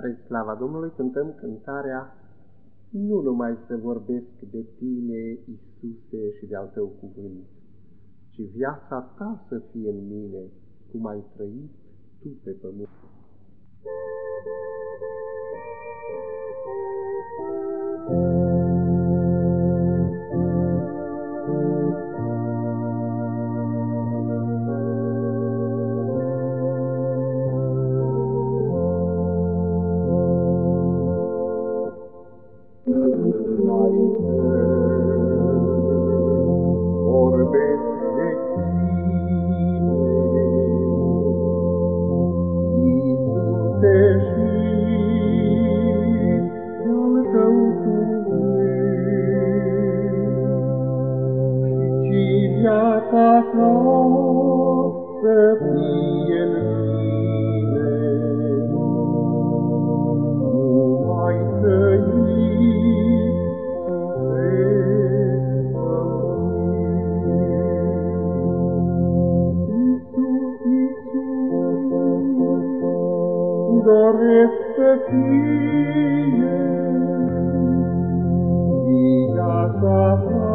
Spre slava Domnului cântăm cântarea Nu numai să vorbesc de tine, Iisuse, și de-al tău cuvânt, ci viața ta să fie în mine, cum ai trăit tu pe pământ. Să fie viața ta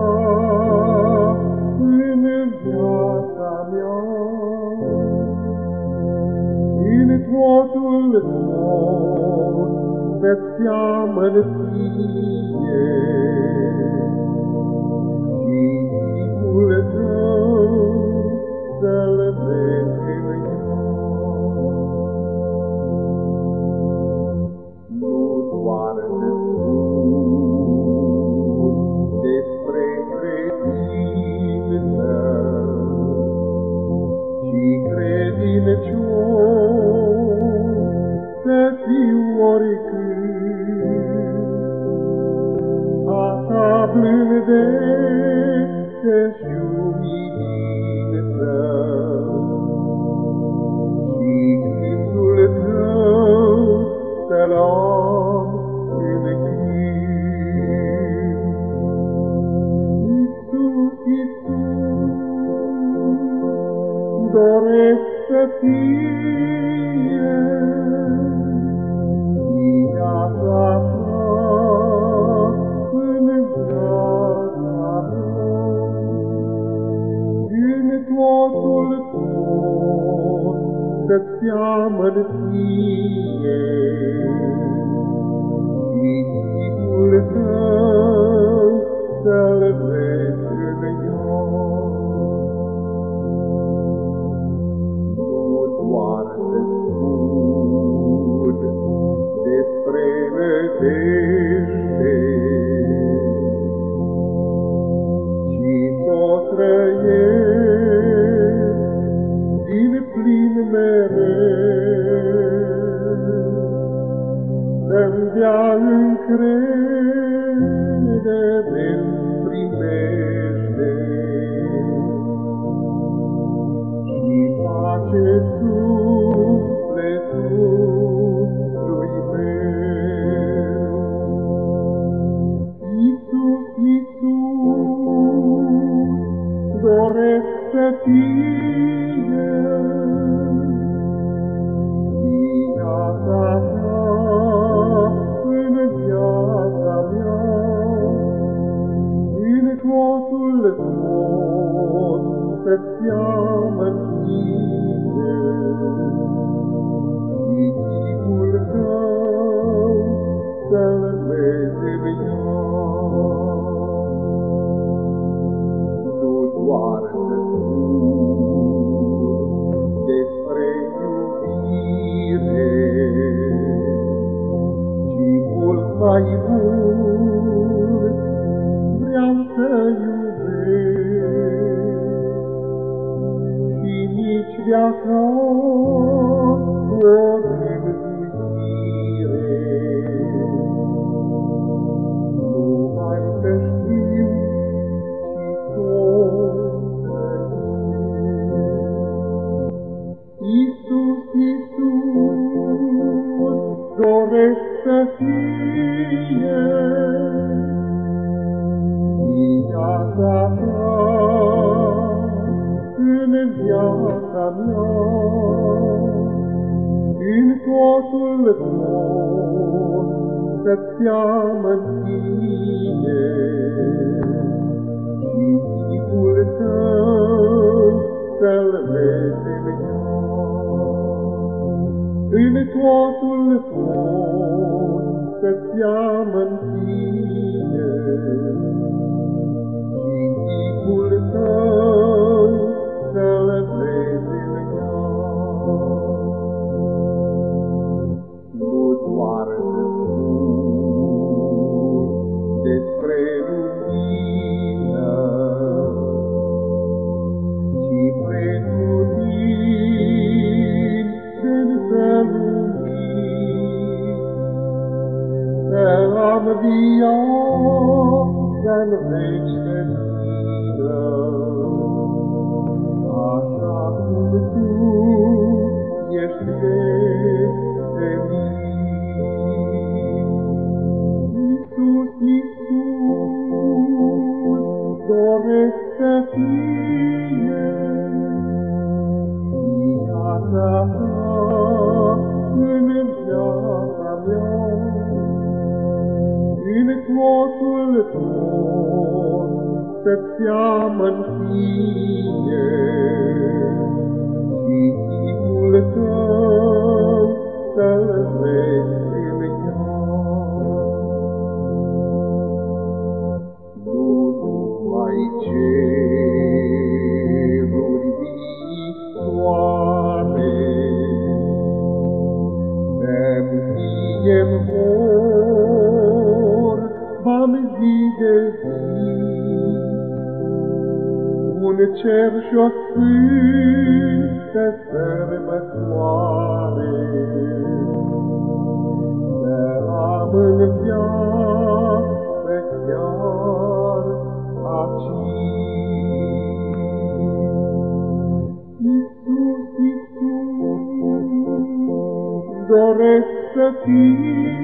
totul tot să-ți seamănă ție. Și chipul tău să-l vezi în oricând. A ta blândețe și umilință și gândul tău să-l am în gând. Iisus, Iisus, doresc să fie seamăn ție. Și chipul tău să-l vezi în ea. Nu doar să spun despre nădejde, încredere primește. Și pace sufletului să-ți seamăn tine și chipul tău să-l vezi în ea. Nu doar să spun despre iubire, ci mult mai mult viața o mea, în toată totul tot să-ți seamă tine și chipul tău să-l vezi în ea. În totul tot să-ți seamă tine viața-n veci de tine. Așa cum tu să-ți seamăn tine și chipul tău să-l vezi în ea. Nu numai ceruri viitoare, Să-mi fie-n vorba-n zi de zi, Un cer și-o sfântă sărbătoare, Să am în viață chiar aici. Iisus, Iisus, doresc să fie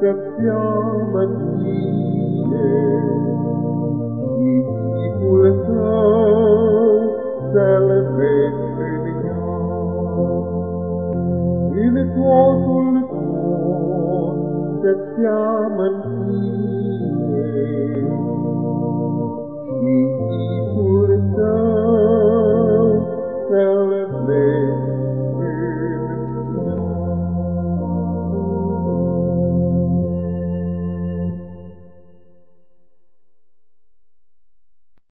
tot să-ți seamă tine și chipul tău să-l vezi în ea. În totul tot să-ți seamă tine și chipul